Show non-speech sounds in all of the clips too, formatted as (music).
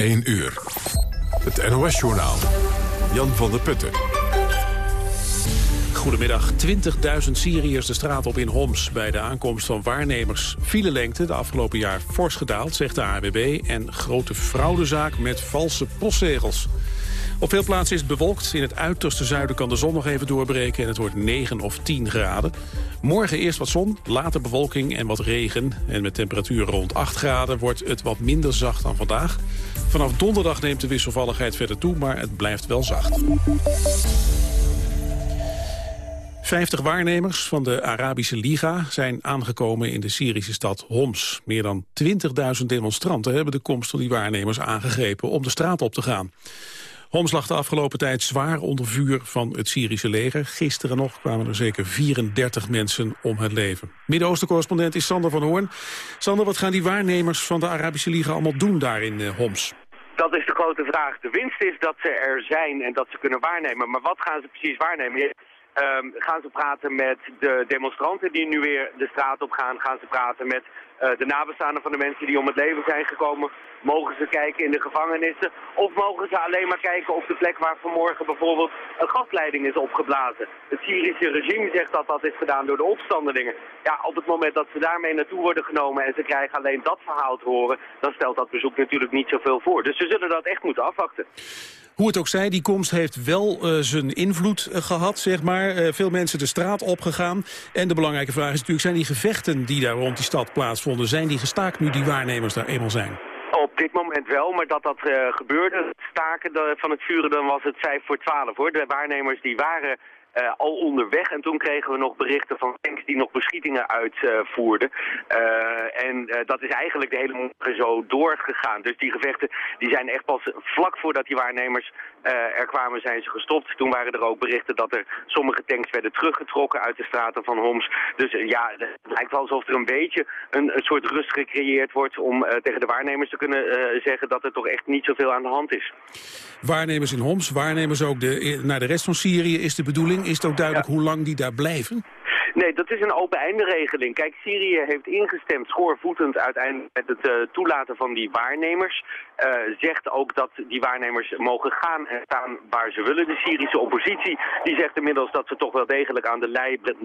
1 uur. Het NOS-journaal. Jan van der Putten. Goedemiddag. 20.000 Syriërs de straat op in Homs bij de aankomst van waarnemers. Filelengte de afgelopen jaar fors gedaald, zegt de AWB. En grote fraudezaak met valse postzegels. Op veel plaatsen is het bewolkt. In het uiterste zuiden kan de zon nog even doorbreken en het wordt 9 of 10 graden. Morgen eerst wat zon, later bewolking en wat regen. En met temperaturen rond 8 graden wordt het wat minder zacht dan vandaag. Vanaf donderdag neemt de wisselvalligheid verder toe, maar het blijft wel zacht. 50 waarnemers van de Arabische Liga zijn aangekomen in de Syrische stad Homs. Meer dan 20.000 demonstranten hebben de komst van die waarnemers aangegrepen om de straat op te gaan. Homs lag de afgelopen tijd zwaar onder vuur van het Syrische leger. Gisteren nog kwamen er zeker 34 mensen om het leven. Midden-Oosten-correspondent is Sander van Hoorn. Sander, wat gaan die waarnemers van de Arabische Liga allemaal doen daar in uh, Homs? Dat is de grote vraag. De winst is dat ze er zijn en dat ze kunnen waarnemen. Maar wat gaan ze precies waarnemen? Um, gaan ze praten met de demonstranten die nu weer de straat op gaan? Gaan ze praten met uh, de nabestaanden van de mensen die om het leven zijn gekomen? Mogen ze kijken in de gevangenissen? Of mogen ze alleen maar kijken op de plek waar vanmorgen bijvoorbeeld een gasleiding is opgeblazen? Het Syrische regime zegt dat dat is gedaan door de opstandelingen. Ja, op het moment dat ze daarmee naartoe worden genomen en ze krijgen alleen dat verhaal te horen, dan stelt dat bezoek natuurlijk niet zoveel voor. Dus ze zullen dat echt moeten afwachten. Hoe het ook zij, die komst heeft wel uh, zijn invloed uh, gehad, zeg maar. Uh, veel mensen de straat opgegaan. En de belangrijke vraag is natuurlijk, zijn die gevechten die daar rond die stad plaatsvonden... zijn die gestaakt nu die waarnemers daar eenmaal zijn? Op dit moment wel, maar dat dat gebeurde, het staken van het vuren, dan was het 5 voor 12 hoor. De waarnemers die waren uh, al onderweg. En toen kregen we nog berichten van tanks die nog beschietingen uitvoerden. Uh, en dat is eigenlijk de hele morgen zo doorgegaan. Dus die gevechten die zijn echt pas vlak voordat die waarnemers er kwamen zijn ze gestopt. Toen waren er ook berichten dat er sommige tanks werden teruggetrokken uit de straten van Homs. Dus ja, het lijkt wel alsof er een beetje een, een soort rust gecreëerd wordt om tegen de waarnemers te kunnen zeggen dat er toch echt niet zoveel aan de hand is. Waarnemers in Homs, waarnemers ook de, naar de rest van Syrië is de bedoeling is het ook duidelijk hoe lang die daar blijven? Nee, dat is een open einde regeling. Kijk, Syrië heeft ingestemd schoorvoetend uiteindelijk met het uh, toelaten van die waarnemers. Uh, zegt ook dat die waarnemers mogen gaan en staan waar ze willen. De Syrische oppositie die zegt inmiddels dat ze toch wel degelijk aan de, lei, de,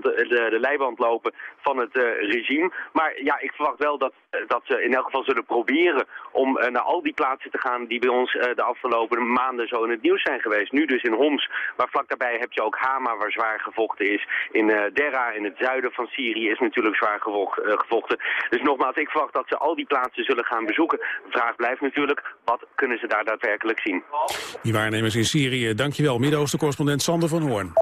de, leiband lopen van het uh, regime. Maar ja, ik verwacht wel dat, dat ze in elk geval zullen proberen om naar al die plaatsen te gaan die bij ons de afgelopen maanden zo in het nieuws zijn geweest. Nu dus in Homs, maar vlak daarbij heb je ook Hama waar zwaar gevochten is. In Dera in het zuiden van Syrië is natuurlijk zwaar gevochten. Dus nogmaals, ik verwacht dat ze al die plaatsen zullen gaan bezoeken. De vraag blijft natuurlijk, wat kunnen ze daar daadwerkelijk zien? Die waarnemers in Syrië, dankjewel. Midden-Oosten-correspondent Sander van Hoorn.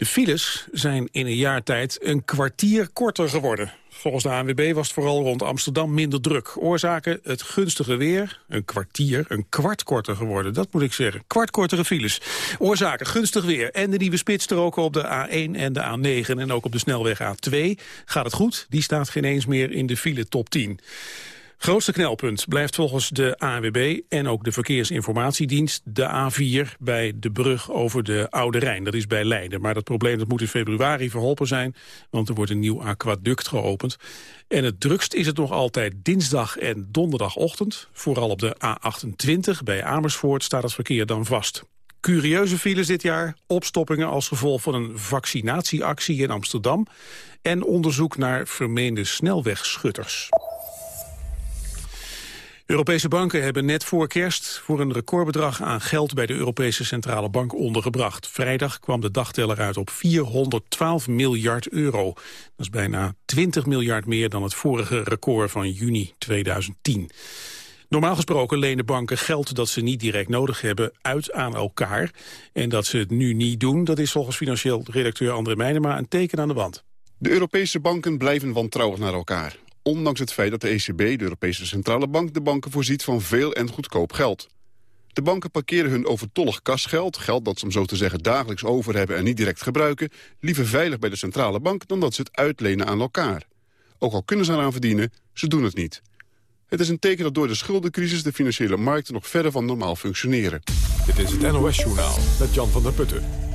De files zijn in een jaar tijd een kwartier korter geworden. Volgens de ANWB was het vooral rond Amsterdam minder druk. Oorzaken het gunstige weer, een kwartier, een kwart korter geworden. Dat moet ik zeggen, kwart kortere files. Oorzaken gunstig weer en de nieuwe spitsstroken op de A1 en de A9... en ook op de snelweg A2 gaat het goed. Die staat geen eens meer in de file top 10. Grootste knelpunt blijft volgens de ANWB en ook de Verkeersinformatiedienst de A4 bij de brug over de Oude Rijn. Dat is bij Leiden. Maar dat probleem dat moet in februari verholpen zijn, want er wordt een nieuw aquaduct geopend. En het drukst is het nog altijd dinsdag en donderdagochtend. Vooral op de A28 bij Amersfoort staat het verkeer dan vast. Curieuze files dit jaar, opstoppingen als gevolg van een vaccinatieactie in Amsterdam... en onderzoek naar vermeende snelwegschutters. Europese banken hebben net voor kerst voor een recordbedrag aan geld bij de Europese Centrale Bank ondergebracht. Vrijdag kwam de dagteller uit op 412 miljard euro. Dat is bijna 20 miljard meer dan het vorige record van juni 2010. Normaal gesproken lenen banken geld dat ze niet direct nodig hebben uit aan elkaar. En dat ze het nu niet doen, dat is volgens financieel redacteur André Meijnema een teken aan de wand. De Europese banken blijven wantrouwig naar elkaar ondanks het feit dat de ECB, de Europese Centrale Bank, de banken voorziet van veel en goedkoop geld. De banken parkeren hun overtollig kasgeld, geld dat ze om zo te zeggen dagelijks over hebben en niet direct gebruiken, liever veilig bij de centrale bank dan dat ze het uitlenen aan elkaar. Ook al kunnen ze eraan verdienen, ze doen het niet. Het is een teken dat door de schuldencrisis de financiële markten nog verder van normaal functioneren. Dit is het NOS-journaal met Jan van der Putten.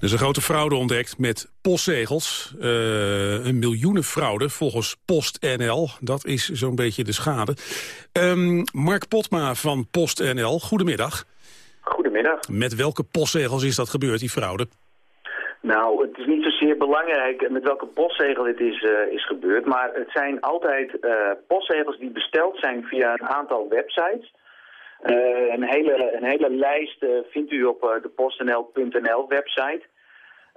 Er is een grote fraude ontdekt met postzegels. Uh, een miljoenen fraude volgens PostNL. Dat is zo'n beetje de schade. Um, Mark Potma van PostNL, goedemiddag. Goedemiddag. Met welke postzegels is dat gebeurd, die fraude? Nou, het is niet zozeer belangrijk met welke postzegel het is, uh, is gebeurd. Maar het zijn altijd uh, postzegels die besteld zijn via een aantal websites. Uh, een, hele, een hele lijst vindt u op de postnl.nl website.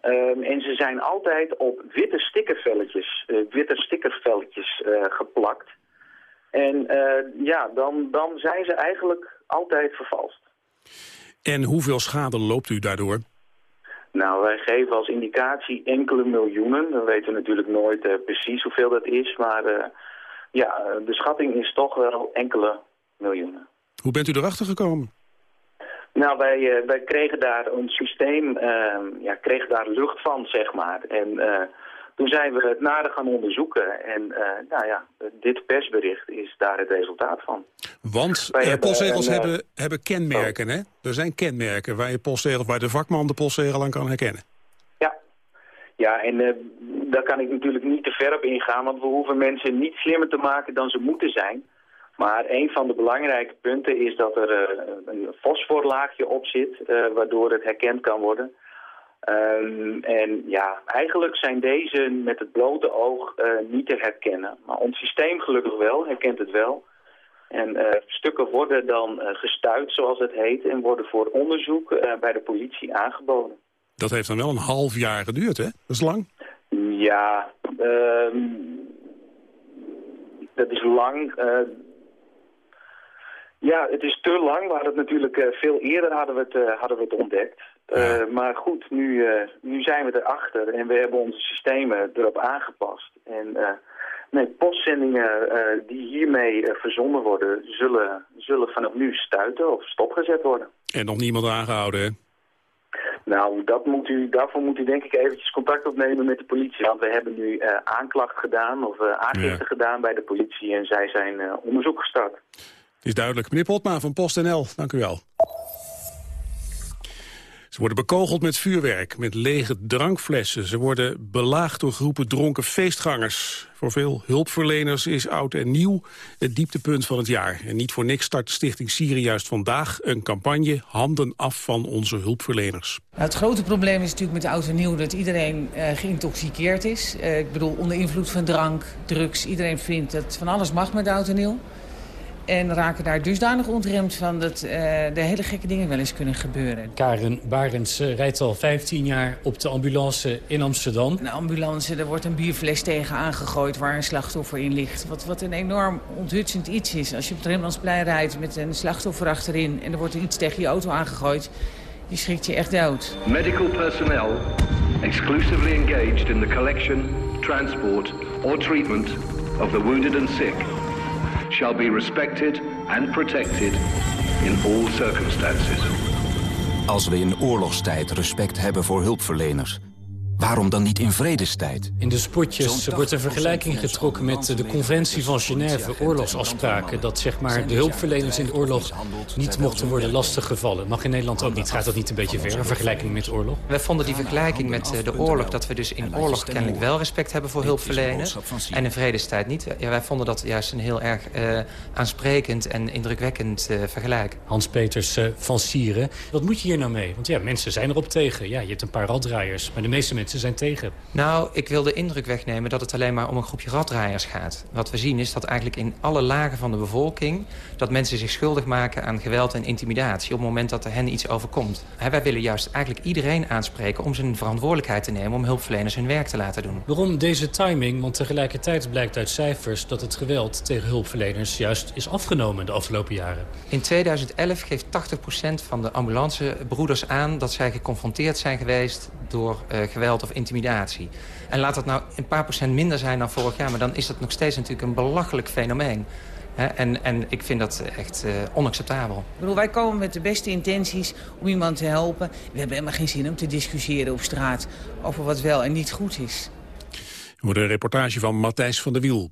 Um, en ze zijn altijd op witte stickervelletjes, witte stickervelletjes geplakt. En ja, dan, dan zijn ze eigenlijk altijd vervalst. En hoeveel schade loopt u daardoor? Nou, wij geven als indicatie enkele miljoenen. We weten natuurlijk nooit uh, precies hoeveel dat is, maar uh, ja, de schatting is toch wel enkele miljoenen. Hoe bent u erachter gekomen? Nou, wij, uh, wij kregen daar een systeem, ehm, ja, kregen daar lucht van, zeg maar. En toen zijn we het nader gaan onderzoeken. En nou ja, dit persbericht is daar het resultaat van. Want uh, postzegels hebben, hebben kenmerken, oh. hè? Er zijn kenmerken waar, je postzegel, waar de vakman de postzegel aan kan herkennen. Ja, ja en uh, daar kan ik natuurlijk niet te ver op ingaan... want we hoeven mensen niet slimmer te maken dan ze moeten zijn. Maar een van de belangrijke punten is dat er uh, een fosforlaagje op zit... waardoor het herkend kan worden... Um, en ja, eigenlijk zijn deze met het blote oog uh, niet te herkennen. Maar ons systeem gelukkig wel, herkent het wel. En uh, stukken worden dan uh, gestuurd, zoals het heet, en worden voor onderzoek bij de politie aangeboden. Dat heeft dan wel een half jaar geduurd, hè? Dat is lang. Ja, ehm, dat is lang. Ja, het is te lang. We hadden het natuurlijk veel eerder hadden we het, hadden we het ontdekt. Uh, maar goed, nu, uh, nu zijn we erachter en we hebben onze systemen erop aangepast. En uh, nee, postzendingen die hiermee verzonden worden, zullen, zullen vanaf nu stuiten of stopgezet worden. En nog niemand aangehouden, hè? Nou, dat moet u, daarvoor moet u denk ik eventjes contact opnemen met de politie. Want we hebben nu aanklacht gedaan of aangifte ja. gedaan bij de politie en zij zijn onderzoek gestart. Is duidelijk. Meneer Potma van PostNL, dank u wel. Ze worden bekogeld met vuurwerk, met lege drankflessen. Ze worden belaagd door groepen dronken feestgangers. Voor veel hulpverleners is oud en nieuw het dieptepunt van het jaar. En niet voor niks start Stichting Syrië juist vandaag een campagne... handen af van onze hulpverleners. Het grote probleem is natuurlijk met oud en nieuw... dat iedereen uh, geïntoxiceerd is. Uh, ik bedoel, onder invloed van drank, drugs. Iedereen vindt dat van alles mag met oud en nieuw. En raken daar dusdanig ontremd van dat uh, de hele gekke dingen wel eens kunnen gebeuren. Karen Barends uh, rijdt al 15 jaar op de ambulance in Amsterdam. Een ambulance, er wordt een bierfles tegen aangegooid waar een slachtoffer in ligt. Wat, wat een enorm onthutsend iets is. Als je op het Rembrandtsplein rijdt met een slachtoffer achterin... en er wordt iets tegen je auto aangegooid, die schrikt je echt dood. Medical personnel exclusively engaged in the collection, transport or treatment of the wounded and sick shall be respected and protected in all circumstances. Als we in oorlogstijd respect hebben voor hulpverleners Waarom dan niet in vredestijd? In de spotjes wordt een vergelijking getrokken met de conventie van Genève, oorlogsafspraken. Dat zeg maar de hulpverleners in de oorlog niet mochten worden lastiggevallen. Mag in Nederland ook niet. Gaat dat niet een beetje ver, een vergelijking met oorlog? Wij vonden die vergelijking met eh, de oorlog, dat we dus in oorlog kennelijk wel respect hebben voor hulpverleners. En in vredestijd niet. Ja, wij vonden dat juist een heel erg uh, aansprekend en indrukwekkend uh, vergelijk. Hans-Peters uh, van Sieren. Wat moet je hier nou mee? Want ja, mensen zijn erop tegen. Ja, je hebt een paar raddraaiers, maar de meeste mensen zijn tegen? Nou, ik wil de indruk wegnemen dat het alleen maar om een groepje raddraaiers gaat. Wat we zien is dat eigenlijk in alle lagen van de bevolking... dat mensen zich schuldig maken aan geweld en intimidatie... op het moment dat er hen iets overkomt. wij willen juist eigenlijk iedereen aanspreken om zijn verantwoordelijkheid te nemen... om hulpverleners hun werk te laten doen. Waarom deze timing? Want tegelijkertijd blijkt uit cijfers... dat het geweld tegen hulpverleners juist is afgenomen de afgelopen jaren. In 2011 geeft 80% van de ambulancebroeders aan... dat zij geconfronteerd zijn geweest door uh, geweld of intimidatie. En laat dat nou een paar procent minder zijn dan vorig jaar... maar dan is dat nog steeds natuurlijk een belachelijk fenomeen. en, en ik vind dat echt uh, onacceptabel. Ik bedoel, wij komen met de beste intenties om iemand te helpen. We hebben helemaal geen zin om te discussiëren op straat... over wat wel en niet goed is. Voor een reportage van Matthijs van der Wiel.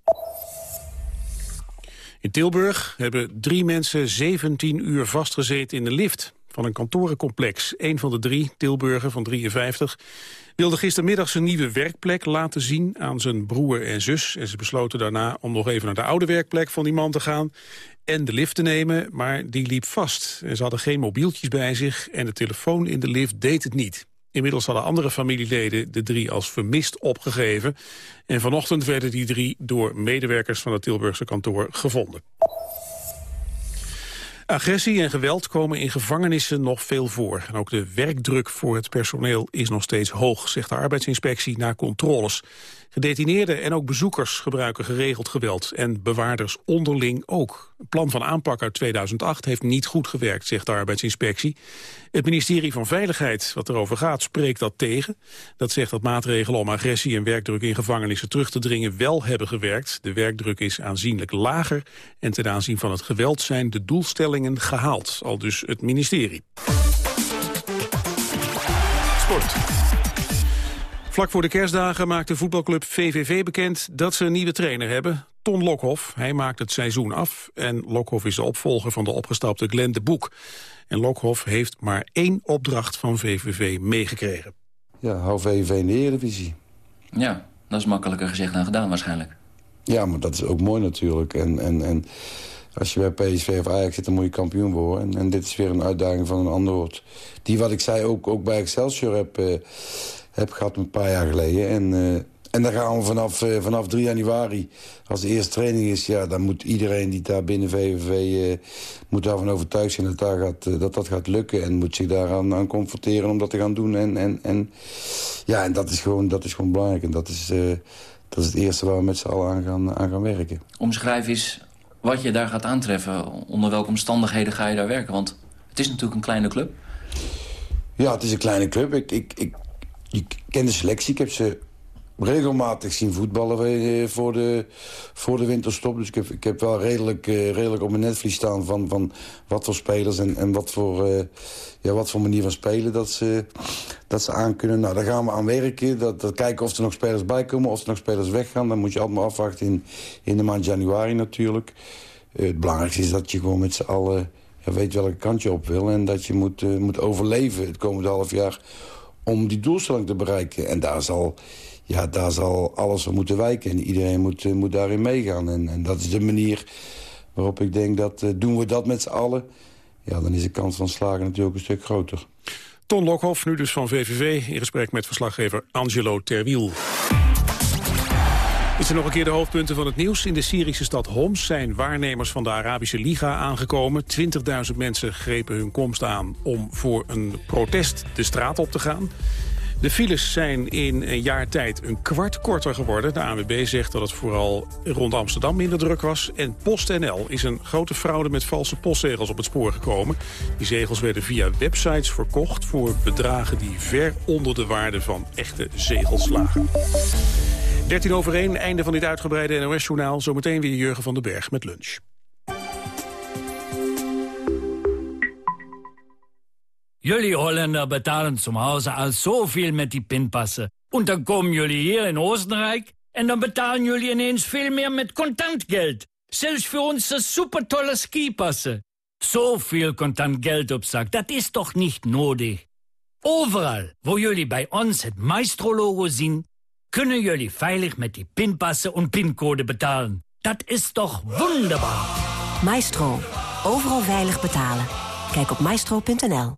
In Tilburg hebben drie mensen 17 uur vastgezeten in de lift. van een kantorencomplex. Een van de drie, Tilburger van 53, wilde gistermiddag zijn nieuwe werkplek laten zien aan zijn broer en zus. En ze besloten daarna om nog even naar de oude werkplek van die man te gaan en de lift te nemen, maar die liep vast. Ze hadden geen mobieltjes bij zich en de telefoon in de lift deed het niet. Inmiddels hadden andere familieleden de drie als vermist opgegeven. En vanochtend werden die drie door medewerkers van het Tilburgse kantoor gevonden. Agressie en geweld komen in gevangenissen nog veel voor. En ook de werkdruk voor het personeel is nog steeds hoog, zegt de arbeidsinspectie na controles. Gedetineerden en ook bezoekers gebruiken geregeld geweld. En bewaarders onderling ook. Een plan van aanpak uit 2008 heeft niet goed gewerkt, zegt de arbeidsinspectie. Het ministerie van Veiligheid, wat erover gaat, spreekt dat tegen. Dat zegt dat maatregelen om agressie en werkdruk in gevangenissen terug te dringen wel hebben gewerkt. De werkdruk is aanzienlijk lager. En ten aanzien van het geweld zijn de doelstellingen gehaald. Al dus het ministerie. Sport. Vlak voor de kerstdagen maakt de voetbalclub VVV bekend dat ze een nieuwe trainer hebben. Ton Lokhoff. Hij maakt het seizoen af. En Lokhoff is de opvolger van de opgestapte Glenn de Boek. En Lokhoff heeft maar één opdracht van VVV meegekregen. Ja, hou VVV in de Eredivisie. Ja, dat is makkelijker gezegd dan gedaan waarschijnlijk. Ja, maar dat is ook mooi natuurlijk. En, en, en als je bij PSV of Ajax zit, dan moet je kampioen worden. En, en dit is weer een uitdaging van een ander woord. Die, wat ik zei, ook, ook bij Excelsior heb... Uh, heb gehad een paar jaar geleden. En, uh, en dan gaan we vanaf, uh, vanaf 3 januari, als de eerste training is... ja, dan moet iedereen die daar binnen VVV uh, moet daarvan overtuigd zijn dat, daar gaat, dat dat gaat lukken... en moet zich daaraan aan confronteren om dat te gaan doen. En, en, en, ja, en dat is gewoon, dat is gewoon belangrijk. En dat is, dat is het eerste waar we met z'n allen aan gaan, aan gaan werken. Omschrijf eens wat je daar gaat aantreffen. Onder welke omstandigheden ga je daar werken? Want het is natuurlijk een kleine club. Ja, het is een kleine club. Ik, ik, ik je kent de selectie. Ik heb ze regelmatig zien voetballen voor de, voor de winterstop. Dus ik heb, ik heb wel redelijk, uh, redelijk op mijn netvlies staan van, van wat voor spelers en, en wat, voor, uh, ja, wat voor manier van spelen dat ze, dat ze aan kunnen. Nou, daar gaan we aan werken. Dat, dat kijken of er nog spelers bij komen, of er nog spelers weggaan. Dan moet je allemaal afwachten in, in de maand januari natuurlijk. Uh, het belangrijkste is dat je gewoon met z'n allen weet welke kant je op wil. En dat je moet, moet overleven het komende half jaar om die doelstelling te bereiken. En daar zal, ja, daar zal alles van moeten wijken. En iedereen moet, uh, moet daarin meegaan. En, en, dat is de manier waarop ik denk dat uh, doen we dat met z'n allen... ja, dan is de kans van slagen natuurlijk een stuk groter. Ton Lokhoff, nu dus van VVV, in gesprek met verslaggever Angelo Terwiel. Dit zijn nog een keer de hoofdpunten van het nieuws. In de Syrische stad Homs zijn waarnemers van de Arabische Liga aangekomen. 20.000 mensen grepen hun komst aan om voor een protest de straat op te gaan. De files zijn in een jaar tijd een kwart korter geworden. De ANWB zegt dat het vooral rond Amsterdam minder druk was. En PostNL is een grote fraude met valse postzegels op het spoor gekomen. Die zegels werden via websites verkocht voor bedragen die ver onder de waarde van echte zegels lagen. 13 over 1, einde van dit uitgebreide NOS-journaal. Zometeen weer Jurgen van den Berg met lunch. Jullie Holländer betalen zum Hause al zoveel met die pinpassen. En dan komen jullie hier in Oostenrijk... en dan betalen jullie ineens veel meer met contant geld. Zelfs voor onze supertolle skipassen. Zoveel contant geld op zak, dat is toch niet nodig? Overal, waar jullie bij ons het Maestro-logo zien kunnen jullie veilig met die pinpassen en pincode betalen. Dat is toch wonderbaar? Maestro. Overal veilig betalen. Kijk op maestro.nl.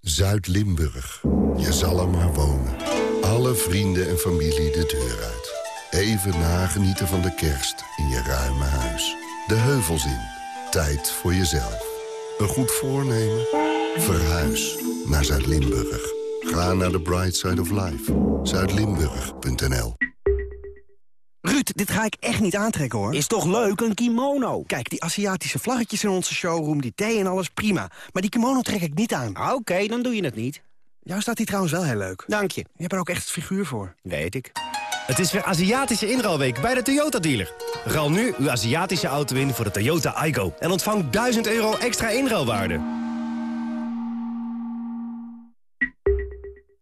Zuid-Limburg. Je zal er maar wonen. Alle vrienden en familie de deur uit. Even nagenieten van de kerst in je ruime huis. De heuvels in. Tijd voor jezelf. Een goed voornemen? Verhuis naar Zuid-Limburg. Ga naar de Bright Side of Life. Zuidlimburg.nl Ruud, dit ga ik echt niet aantrekken, hoor. Is toch leuk, een kimono? Kijk, die Aziatische vlaggetjes in onze showroom, die thee en alles, prima. Maar die kimono trek ik niet aan. Ah, Oké, dan doe je het niet. Jou staat die trouwens wel heel leuk. Dank je. Je hebt er ook echt het figuur voor. Weet ik. Het is weer Aziatische inruilweek bij de Toyota-dealer. Ruil nu uw Aziatische auto in voor de Toyota Aygo. En ontvang 1000 euro extra inruilwaarde.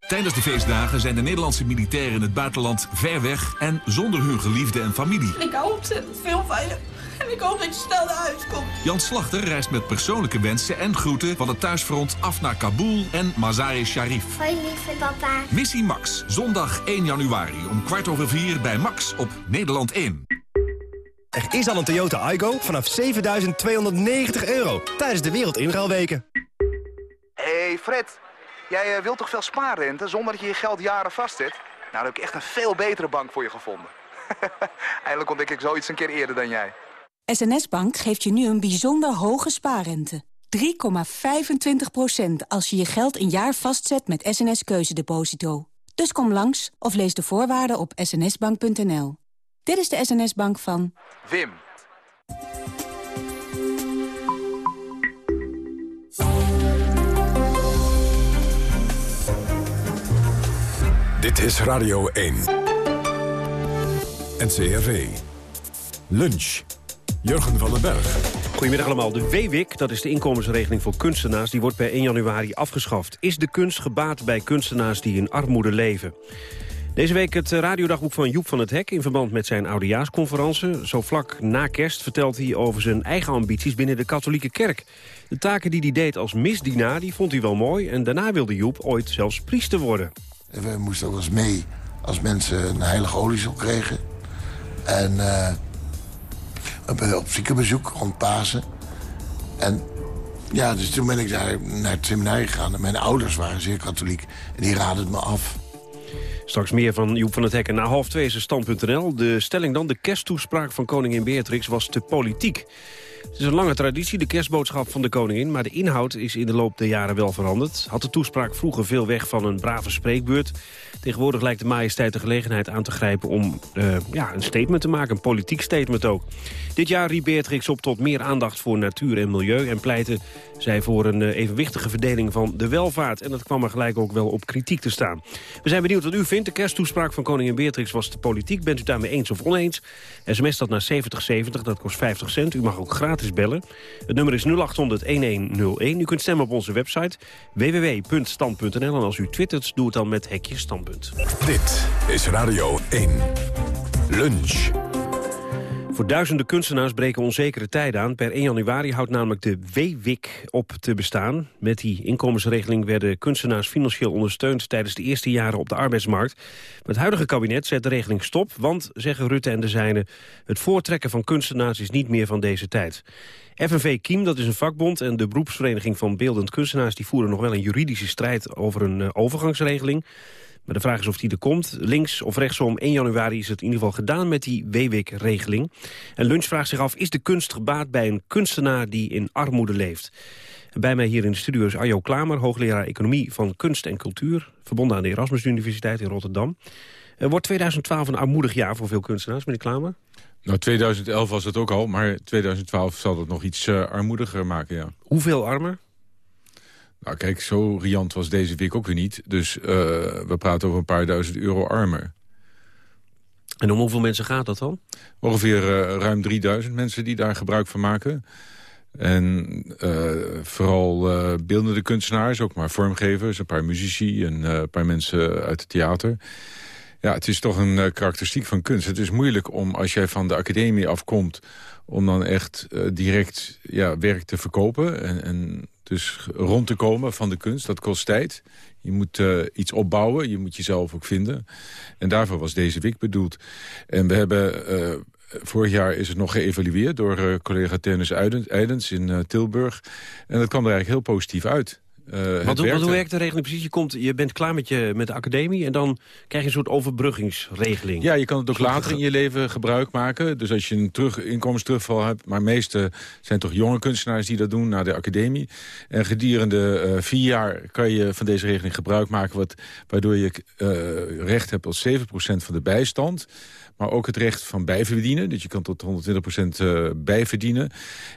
Tijdens de feestdagen zijn de Nederlandse militairen in het buitenland ver weg en zonder hun geliefde en familie. Ik hou ontzettend veel van je. En ik hoop dat je snel naar huis komt. Jan Slachter reist met persoonlijke wensen en groeten... van het thuisfront af naar Kabul en Mazar-e Sharif. Hoi, lieve papa. Missie Max, zondag 1 januari om kwart over vier bij Max op Nederland 1. Er is al een Toyota Aygo vanaf 7.290 euro tijdens de Wereldinruilweken. hey Fred, jij eh, wilt toch veel spaarrente zonder dat je je geld jaren vastzet? Nou, dan heb ik echt een veel betere bank voor je gevonden. (laughs) Eindelijk ontdek ik zoiets een keer eerder dan jij. SNS Bank geeft je nu een bijzonder hoge spaarrente. 3,25% als je je geld een jaar vastzet met SNS Keuzedeposito. Dus kom langs of lees de voorwaarden op snsbank.nl. Dit is de SNS-bank van... Wim. Dit is Radio 1. NCRV. Lunch. Jurgen van den Berg. Goedemiddag allemaal. De WWIC, dat is de inkomensregeling voor kunstenaars... die wordt per 1 januari afgeschaft. Is de kunst gebaat bij kunstenaars die in armoede leven? Deze week het radiodagboek van Joep van het Hek... in verband met zijn oudejaarsconferentie. Zo vlak na kerst vertelt hij over zijn eigen ambities binnen de katholieke kerk. De taken die hij deed als misdienaar, die vond hij wel mooi... en daarna wilde Joep ooit zelfs priester worden. We moesten ook wel eens mee als mensen een heilige oliesel kregen. En uh, op, ziekenbezoek rond Pasen. En ja, dus toen ben ik daar naar het seminarie gegaan. En mijn ouders waren zeer katholiek. En die raadden het me af. Straks meer van Joep van het Hekken. Na half twee is stand.nl. De stelling dan, de kersttoespraak van koningin Beatrix was te politiek. Het is een lange traditie, de kerstboodschap van de koningin... maar de inhoud is in de loop der jaren wel veranderd. Had de toespraak vroeger veel weg van een brave spreekbeurt. Tegenwoordig lijkt de majesteit de gelegenheid aan te grijpen... om uh, ja, een statement te maken, een politiek statement ook. Dit jaar riep Beatrix op tot meer aandacht voor natuur en milieu... en pleitte zij voor een uh, evenwichtige verdeling van de welvaart. En dat kwam er gelijk ook wel op kritiek te staan. We zijn benieuwd wat u vindt. De kersttoespraak van koningin Beatrix was te politiek. Bent u daarmee eens of oneens? SMS dat naar 7070, dat kost 50 cent. U mag ook gratis bellen. Het nummer is 0800-1101. U kunt stemmen op onze website www.stand.nl. En als u twittert, doe het dan met hekje standpunt. Dit is Radio 1. Lunch. Voor duizenden kunstenaars breken onzekere tijden aan. Per 1 januari houdt namelijk de WWIC op te bestaan. Met die inkomensregeling werden kunstenaars financieel ondersteund... tijdens de eerste jaren op de arbeidsmarkt. Het huidige kabinet zet de regeling stop... want, zeggen Rutte en de zijnen... het voortrekken van kunstenaars is niet meer van deze tijd. FNV Kiem, dat is een vakbond, en de beroepsvereniging van beeldend kunstenaars... die voeren nog wel een juridische strijd over een uh, overgangsregeling... Maar de vraag is of die er komt. Links of rechtsom 1 januari is het in ieder geval gedaan met die WWIC-regeling. En Lunch vraagt zich af, is de kunst gebaat bij een kunstenaar die in armoede leeft? En bij mij hier in de studio is Arjo Klamer, hoogleraar Economie van Kunst en Cultuur... verbonden aan de Erasmus Universiteit in Rotterdam. Er wordt 2012 een armoedig jaar voor veel kunstenaars, meneer Klamer? Nou, 2011 was het ook al, maar 2012 zal het nog iets uh, armoediger maken, ja. Hoeveel armer? Nou kijk, zo riant was deze week ook weer niet. Dus uh, we praten over een paar duizend euro armer. En om hoeveel mensen gaat dat dan? Ongeveer uh, ruim 3000 mensen die daar gebruik van maken. En uh, vooral beeldende kunstenaars, ook maar vormgevers, een paar muzici en een paar mensen uit het theater. Ja, het is toch een karakteristiek van kunst. Het is moeilijk om, als jij van de academie afkomt... om dan echt direct ja, werk te verkopen en, en dus rond te komen van de kunst, dat kost tijd. Je moet uh, iets opbouwen, je moet jezelf ook vinden. En daarvoor was deze week bedoeld. En we hebben... Uh, vorig jaar is het nog geëvalueerd door uh, collega Tennis Eidens in Tilburg. En dat kwam er eigenlijk heel positief uit. Uh, wat, hoe, hoe werkt de regeling precies? Je, komt, je bent klaar met, je, met de academie en dan krijg je een soort overbruggingsregeling. Ja, je kan het ook later in je leven gebruik maken. Dus als je een terug, inkomensterugval hebt... maar meeste zijn toch jonge kunstenaars die dat doen naar de academie. En gedurende uh, vier jaar kan je van deze regeling gebruik maken... Wat, waardoor je uh, recht hebt op 7% van de bijstand maar ook het recht van bijverdienen. Dus je kan tot 120% uh, bijverdienen.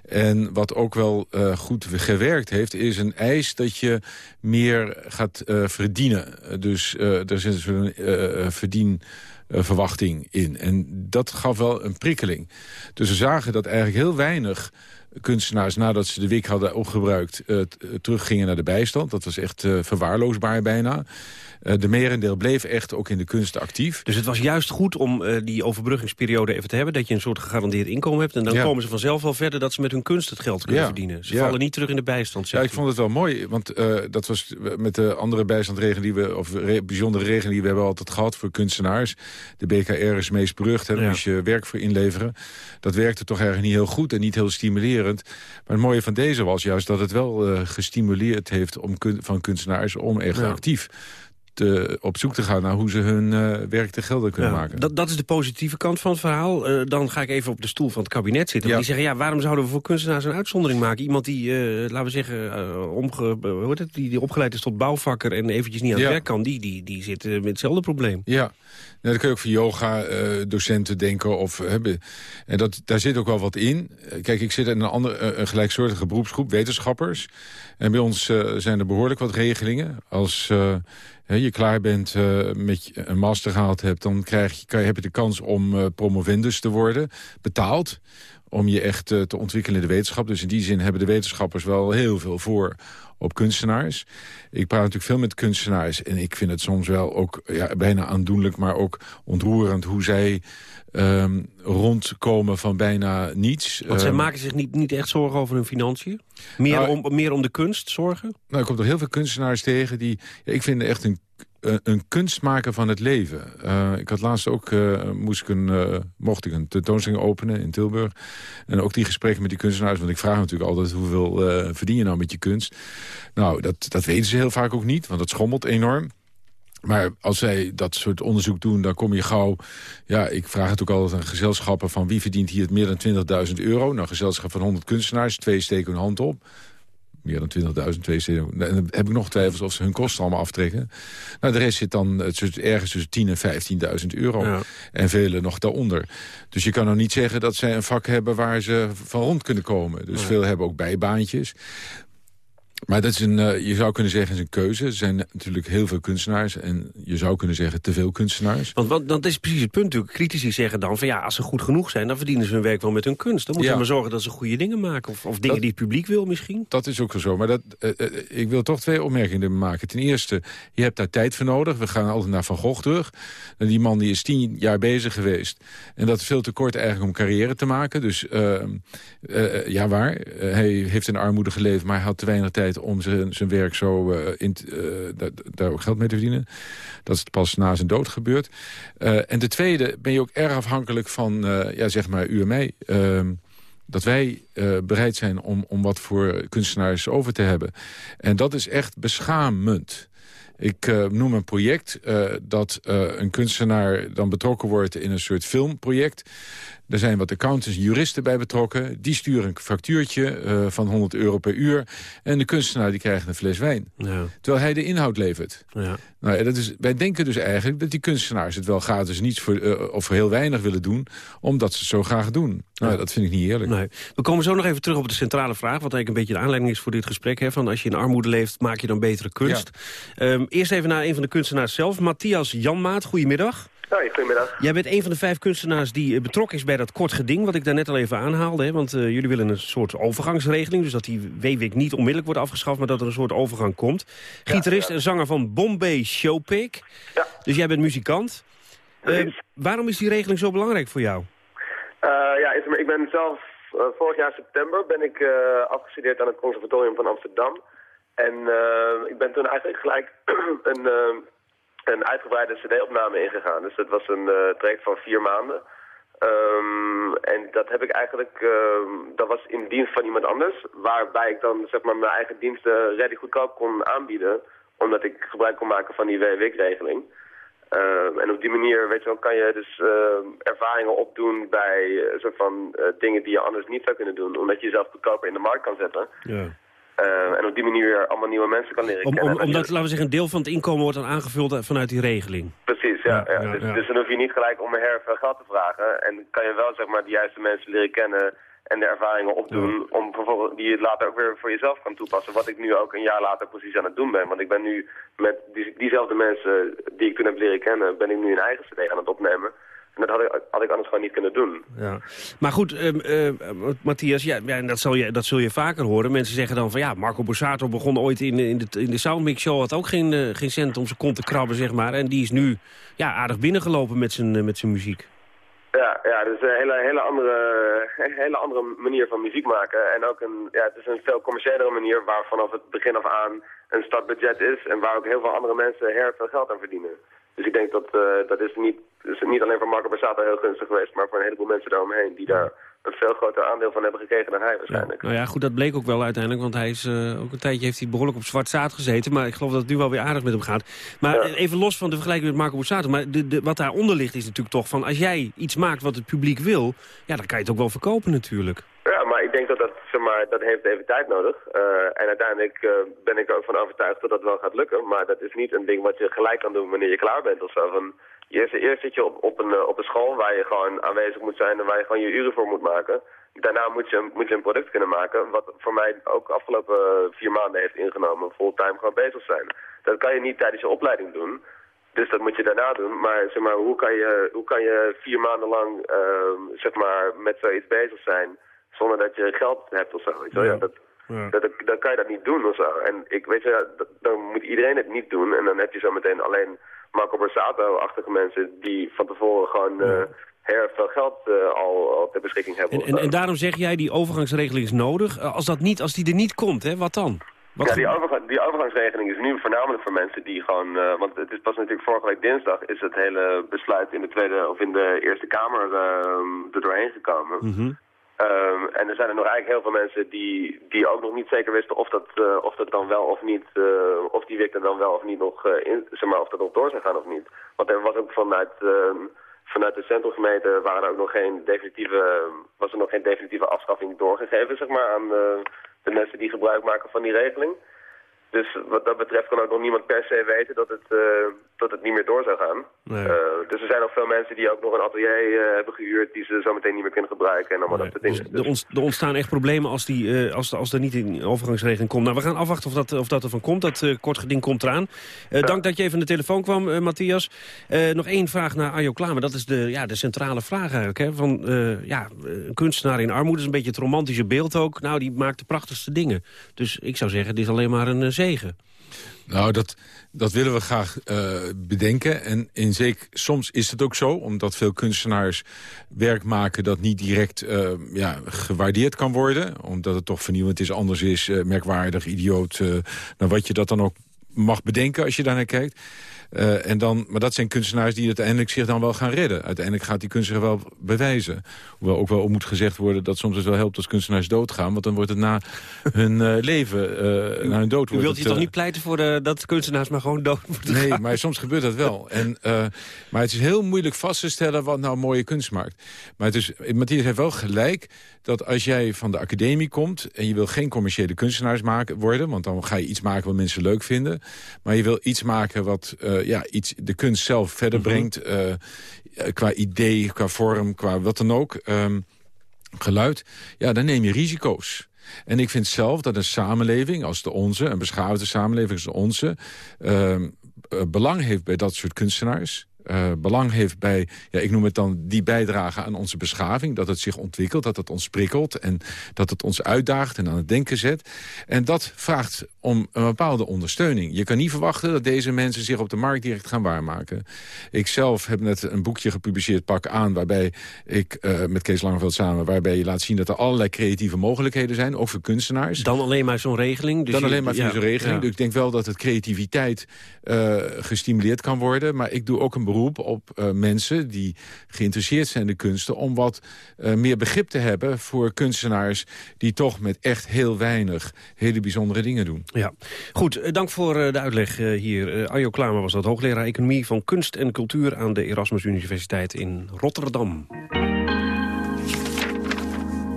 En wat ook wel uh, goed gewerkt heeft, is een eis dat je meer gaat uh, verdienen. Dus er zit een verdienverwachting in. En dat gaf wel een prikkeling. Dus we zagen dat eigenlijk heel weinig kunstenaars nadat ze de WIC hadden opgebruikt... Uh, teruggingen naar de bijstand. Dat was echt verwaarloosbaar bijna. Uh, de merendeel bleef echt ook in de kunst actief. Dus het was juist goed om uh, die overbruggingsperiode even te hebben... dat je een soort gegarandeerd inkomen hebt. En dan ja. komen ze vanzelf wel verder dat ze met hun kunst het geld kunnen ja. verdienen. Ze ja. vallen niet terug in de bijstand. Ja, ik vond het wel mooi. Want uh, dat was met de andere bijstandregeling die we... of re bijzondere regeling die we hebben altijd gehad voor kunstenaars. De BKR is meest berucht. Hè, daar moest je werk voor inleveren. Dat werkte toch eigenlijk niet heel goed en niet heel stimulerend. Maar het mooie van deze was juist dat het wel gestimuleerd heeft... Om kun van kunstenaars om echt actief te, op zoek te gaan naar hoe ze hun uh, werk te gelden kunnen ja, maken. Dat, dat is de positieve kant van het verhaal. Uh, dan ga ik even op de stoel van het kabinet zitten. Ja. Die zeggen, ja, waarom zouden we voor kunstenaars een uitzondering maken? Iemand die, uh, laten we zeggen, omge, hoe het, die, die opgeleid is tot bouwvakker... en eventjes niet aan het ja. werk kan, die, die, die zit met hetzelfde probleem. Ja, nou, dan kun je ook voor yoga-docenten denken. Of, hebben. En dat, daar zit ook wel wat in. Kijk, ik zit in een, andere, een gelijksoortige beroepsgroep, wetenschappers. En bij ons zijn er behoorlijk wat regelingen. Als je klaar bent uh, met een master gehaald hebt... dan krijg je, kan je, heb je de kans om promovendus te worden, betaald om je echt uh, te ontwikkelen in de wetenschap. Dus in die zin hebben de wetenschappers wel heel veel voor op kunstenaars. Ik praat natuurlijk veel met kunstenaars en ik vind het soms wel ook ja, bijna aandoenlijk... maar ook ontroerend hoe zij um, rondkomen van bijna niets. Want zij um, maken zich niet, niet echt zorgen over hun financiën? Meer, nou, om, meer om de kunst zorgen? Nou, ik kom toch heel veel kunstenaars tegen die... Ja, ik vind echt een een kunst maken van het leven. Uh, ik had laatst ook, uh, moest ik een, mocht ik een tentoonstelling openen in Tilburg. En ook die gesprekken met die kunstenaars. Want ik vraag natuurlijk altijd hoeveel verdien je nou met je kunst. Nou, dat, dat weten ze heel vaak ook niet. Want dat schommelt enorm. Maar als zij dat soort onderzoek doen, dan kom je gauw... Ja, ik vraag het ook altijd aan gezelschappen van... wie verdient hier het meer dan 20.000 euro? Nou, gezelschap van 100 kunstenaars, twee steken hun hand op meer dan 20.000, twee steden. En dan heb ik nog twijfels of ze hun kosten allemaal aftrekken. Nou, de rest zit dan het ergens tussen 10 en 15.000 euro. Ja. En vele nog daaronder. Dus je kan nou niet zeggen dat zij een vak hebben waar ze van rond kunnen komen. Dus ja. veel hebben ook bijbaantjes. Maar dat is een, uh, je zou kunnen zeggen, is een keuze. Er zijn natuurlijk heel veel kunstenaars. En je zou kunnen zeggen, te veel kunstenaars. Want, want dat is precies het punt natuurlijk. Critici zeggen dan van ja, als ze goed genoeg zijn... dan verdienen ze hun werk wel met hun kunst. Dan moeten ja. we maar zorgen dat ze goede dingen maken. Of, of dingen dat, die het publiek wil misschien. Dat is ook zo. Maar dat, uh, uh, ik wil toch twee opmerkingen maken. Ten eerste, je hebt daar tijd voor nodig. We gaan altijd naar Van Gogh terug. En die man die is tien jaar bezig geweest. En dat is veel te kort eigenlijk om carrière te maken. Dus ehm, ja, waar. hij heeft in armoede geleefd, maar hij had te weinig tijd om zijn, zijn werk zo uh, in, uh, daar, ook geld mee te verdienen. Dat is pas na zijn dood gebeurd. Uh, en de tweede ben je ook erg afhankelijk van, ja, zeg maar, u en mij ehm, dat wij bereid zijn om, om wat voor kunstenaars over te hebben. En dat is echt beschamend. Ik noem een project dat een kunstenaar dan betrokken wordt in een soort filmproject. Er zijn wat accountants en juristen bij betrokken. Die sturen een factuurtje uh, van 100 euro per uur. En de kunstenaar die krijgt een fles wijn. Ja. Terwijl hij de inhoud levert. Ja. Nou, dat is, wij denken dus eigenlijk dat die kunstenaars het wel gratis niet voor, uh, of heel weinig willen doen. Omdat ze het zo graag doen. Nou, ja. dat vind ik niet eerlijk. Nee. We komen zo nog even terug op de centrale vraag. Wat eigenlijk een beetje de aanleiding is voor dit gesprek. Hè, van als je in armoede leeft, maak je dan betere kunst. Um, eerst even naar een van de kunstenaars zelf. Matthias Janmaat, goedemiddag. Hoi, goedemiddag. Jij bent een van de vijf kunstenaars die betrokken is bij dat kort geding... wat ik daar net al even aanhaalde. Hè? Want uh, jullie willen een soort overgangsregeling. Dus dat die WWIC niet onmiddellijk wordt afgeschaft... maar dat er een soort overgang komt. Gitarist ja, ja. en zanger van Bombay Showpick. Ja. Dus jij bent muzikant. Uh, waarom is die regeling zo belangrijk voor jou? Uh, ja, ik ben zelf... vorig jaar september ben ik afgestudeerd aan het Conservatorium van Amsterdam. En ik ben toen eigenlijk gelijk (clears throat) een een uitgebreide cd-opname ingegaan. Dus dat was een uh, traject van vier maanden. Um, en dat heb ik eigenlijk, uh, dat was in dienst van iemand anders, waarbij ik dan zeg maar mijn eigen diensten redelijk goedkoop kon aanbieden, omdat ik gebruik kon maken van die WWIC-regeling. Uh, en op die manier, weet je wel, kan je dus ervaringen opdoen bij soort van dingen die je anders niet zou kunnen doen, omdat je jezelf goedkoper in de markt kan zetten. Ja. Uh, en op die manier allemaal nieuwe mensen kan leren om, kennen. Om, omdat, laten we zeggen, een deel van het inkomen wordt dan aangevuld vanuit die regeling. Precies, ja. ja, ja, dus, dus, dan hoef je niet gelijk om een herf geld te vragen. En kan je wel zeg maar de juiste mensen leren kennen en de ervaringen opdoen... Om bijvoorbeeld, die je later ook weer voor jezelf kan toepassen. Wat ik nu ook een jaar later precies aan het doen ben. Want ik ben nu met die, diezelfde mensen die ik toen heb leren kennen... ben ik nu een eigen cd aan het opnemen. En dat had ik, had ik anders gewoon niet kunnen doen. Ja. Maar goed, ehm, eh, Matthias, ja, ja, dat, zal je, dat zul je vaker horen. Mensen zeggen dan van ja, Marco Borsato begon ooit in, in, de, in de Soundmix Show... had ook geen, eh, geen cent om zijn kont te krabben, zeg maar. En die is nu ja, aardig binnengelopen met zijn, eh, met zijn muziek. Ja, ja, dus een hele, hele, andere, (laughs) hele andere manier van muziek maken. En ook een, ja, het is een veel commerciëlere manier waar vanaf het begin af aan een startbudget is. En waar ook heel veel andere mensen her veel geld aan verdienen. Dus ik denk dat uh, dat is niet, is niet alleen voor Marco Borsato heel gunstig geweest, maar voor een heleboel mensen daaromheen die daar een veel groter aandeel van hebben gekregen dan hij waarschijnlijk. Ja. Nou ja, goed, dat bleek ook wel uiteindelijk, want hij is uh, ook een tijdje heeft hij behoorlijk op zwart zaad gezeten, maar ik geloof dat het nu wel weer aardig met hem gaat. Maar ja. even los van de vergelijking met Marco Borsato, maar de, de, wat daaronder ligt is natuurlijk toch van, als jij iets maakt wat het publiek wil, ja, dan kan je het ook wel verkopen natuurlijk. Ik denk dat dat, zeg maar, dat heeft even tijd nodig. Uh, en uiteindelijk uh, ben ik er ook van overtuigd dat dat wel gaat lukken. Maar dat is niet een ding wat je gelijk kan doen wanneer je klaar bent of zo. Van, eerst, eerst zit je op, op, een, op een school waar je gewoon aanwezig moet zijn en waar je gewoon je uren voor moet maken. Daarna moet je, moet je een product kunnen maken, wat voor mij ook de afgelopen vier maanden heeft ingenomen, fulltime gewoon bezig zijn. Dat kan je niet tijdens je opleiding doen. Dus dat moet je daarna doen. Maar, zeg maar hoe, kan je, hoe kan je vier maanden lang uh, zeg maar, met zoiets bezig zijn zonder dat je geld hebt of zo? Weet je? Ja. Ja, dat, ja. Dat, dan kan je dat niet doen of zo. En ik weet je, dat, dan moet iedereen het niet doen. En dan heb je zo meteen alleen Marco Borsato-achtige mensen die van tevoren gewoon uh, heel veel geld uh, al, al ter beschikking hebben. En, en, en, daarom zeg jij, die overgangsregeling is nodig. Als, dat niet, als die er niet komt, hè, wat dan? Wat ja, die, overgang, die overgangsregeling is nu voornamelijk voor mensen die gewoon... Uh, want het is pas natuurlijk vorige week dinsdag is het hele besluit in de Tweede of in de Eerste Kamer er doorheen gekomen. Mm -hmm. Um, en er zijn er nog eigenlijk heel veel mensen die, die ook nog niet zeker wisten of dat, uh, of dat dan wel of niet, uh, of die er dan wel of niet nog, uh, in, zeg maar, of dat nog door zou gaan of niet. Want er was ook vanuit, um, vanuit de centrumgemeente waren er ook nog geen definitieve, was er nog geen definitieve afschaffing doorgegeven, zeg maar, aan de mensen die gebruik maken van die regeling. Dus wat dat betreft kan ook nog niemand per se weten dat het, dat het niet meer door zou gaan. Nee. Uh, dus er zijn nog veel mensen die ook nog een atelier uh, hebben gehuurd... die ze zo meteen niet meer kunnen gebruiken en allemaal nee. dat soort dingen. Dus er, ont er, ontstaan echt problemen als, die, als, als er niet in overgangsregeling komt. Nou, we gaan afwachten of dat, of dat er van komt. Dat kort geding komt eraan. Ja. Dank dat je even aan de telefoon kwam, Matthias. nog één vraag naar Arjo Klamer. Dat is de, ja, de centrale vraag eigenlijk. Hè? Van, ja, een kunstenaar in armoede is een beetje het romantische beeld ook. Nou, die maakt de prachtigste dingen. Dus ik zou zeggen, dit is alleen maar een zegen. Nou, dat, dat willen we graag uh, bedenken. En in zeker, soms is het ook zo, omdat veel kunstenaars werk maken... dat niet direct uh, ja, gewaardeerd kan worden. Omdat het toch vernieuwend is, anders is, uh, merkwaardig, idioot... dan wat je dat dan ook mag bedenken als je daar naar kijkt. Uh, en dan, maar dat zijn kunstenaars die uiteindelijk zich dan wel gaan redden. Uiteindelijk gaat die kunstenaar wel bewijzen. Hoewel ook wel op moet gezegd worden dat soms het wel helpt als kunstenaars doodgaan. Want dan wordt het na (laughs) hun uh, leven, uh, na hun dood... U wilt het, je toch niet pleiten voor de, dat kunstenaars maar gewoon dood moeten Nee, gaan? maar soms gebeurt dat wel. En, maar het is heel moeilijk vast te stellen wat nou mooie kunst maakt. Maar het is, Matthias heeft wel gelijk dat als jij van de academie komt... en je wil geen commerciële kunstenaars maken, worden... want dan ga je iets maken wat mensen leuk vinden... maar je wil iets maken wat uh, ja, iets, de kunst zelf verder Mhm. brengt... Uh, qua idee, qua vorm, qua wat dan ook, um, geluid... ja, dan neem je risico's. En ik vind zelf dat een samenleving als de onze... een beschaafde samenleving als de onze... Uh, belang heeft bij dat soort kunstenaars... Uh, belang heeft bij, ja, ik noem het dan, die bijdrage aan onze beschaving. Dat het zich ontwikkelt, dat het ons prikkelt en dat het ons uitdaagt en aan het denken zet. En dat vraagt om een bepaalde ondersteuning. Je kan niet verwachten dat deze mensen zich op de markt direct gaan waarmaken. Ik zelf heb net een boekje gepubliceerd, Pak aan, waarbij ik uh, met Kees Langeveld samen, waarbij je laat zien dat er allerlei creatieve mogelijkheden zijn, ook voor kunstenaars. Dan alleen maar zo'n regeling? Dus dan alleen maar ja, zo'n regeling. Ja. Dus ik denk wel dat het creativiteit uh, gestimuleerd kan worden, maar ik doe ook een beroep op uh, mensen die geïnteresseerd zijn in de kunsten... om wat meer begrip te hebben voor kunstenaars... die toch met echt heel weinig hele bijzondere dingen doen. Ja, goed. Uh, dank voor de uitleg hier. Arjo Klamer was dat, hoogleraar Economie van Kunst en Cultuur... aan de Erasmus Universiteit in Rotterdam.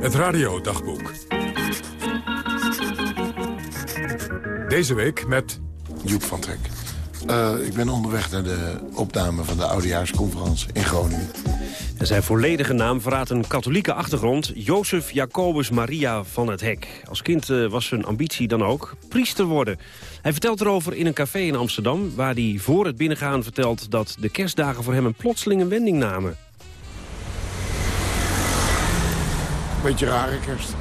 Het radiodagboek. Deze week met... Joep van Trek. Eh, ik ben onderweg naar de opname van de Oudejaarsconferentie in Groningen. Zijn volledige naam verraadt een katholieke achtergrond... Jozef Jacobus Maria van het Hek. Als kind eh, was zijn ambitie dan ook priester worden. Hij vertelt erover in een café in Amsterdam... waar hij voor het binnengaan vertelt dat de kerstdagen voor hem... een plotselinge wending namen. Beetje rare kerst.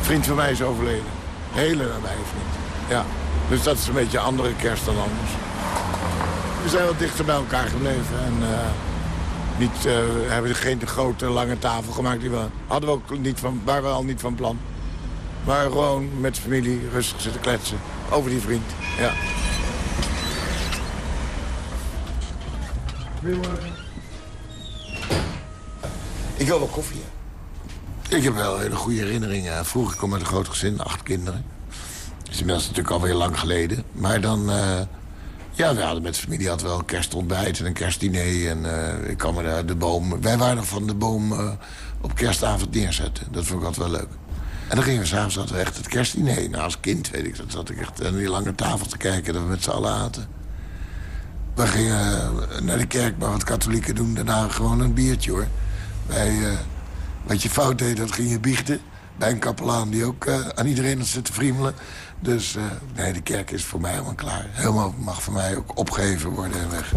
Vriend van mij is overleden. Hele nabije vriend, ja. Dus dat is een beetje een andere kerst dan anders. We zijn wat dichter bij elkaar gebleven. En uh, niet, uh, hebben geen grote lange tafel gemaakt. Die we, hadden we ook niet van, waren we al niet van plan. Maar gewoon met de familie rustig zitten kletsen. Over die vriend. Ja. Goedemorgen. Ik wil wel koffie. Ik heb wel hele goede herinneringen. Vroeger kwam met een groot gezin, acht kinderen. Dat is natuurlijk alweer lang geleden. Maar dan... Uh, ja, we hadden met familie hadden wel kerstontbijt en een kerstdiner. En uh, ik kan me de, boom... Wij waren nog van de boom uh, op kerstavond neerzetten. Dat vond ik altijd wel leuk. En dan gingen we s'avonds we echt het kerstdiner. Nou, als kind, weet ik, dat zat ik echt aan die lange tafel te kijken... dat we met z'n allen aten. We gingen naar de kerk maar wat katholieken doen. Daarna gewoon een biertje, hoor. Wij, wat je fout deed, dat ging je biechten. Bij een kapelaan die ook uh, aan iedereen had zitten friemelen. Dus uh, nee, de kerk is voor mij helemaal klaar. Helemaal mag voor mij ook opgegeven worden en weg.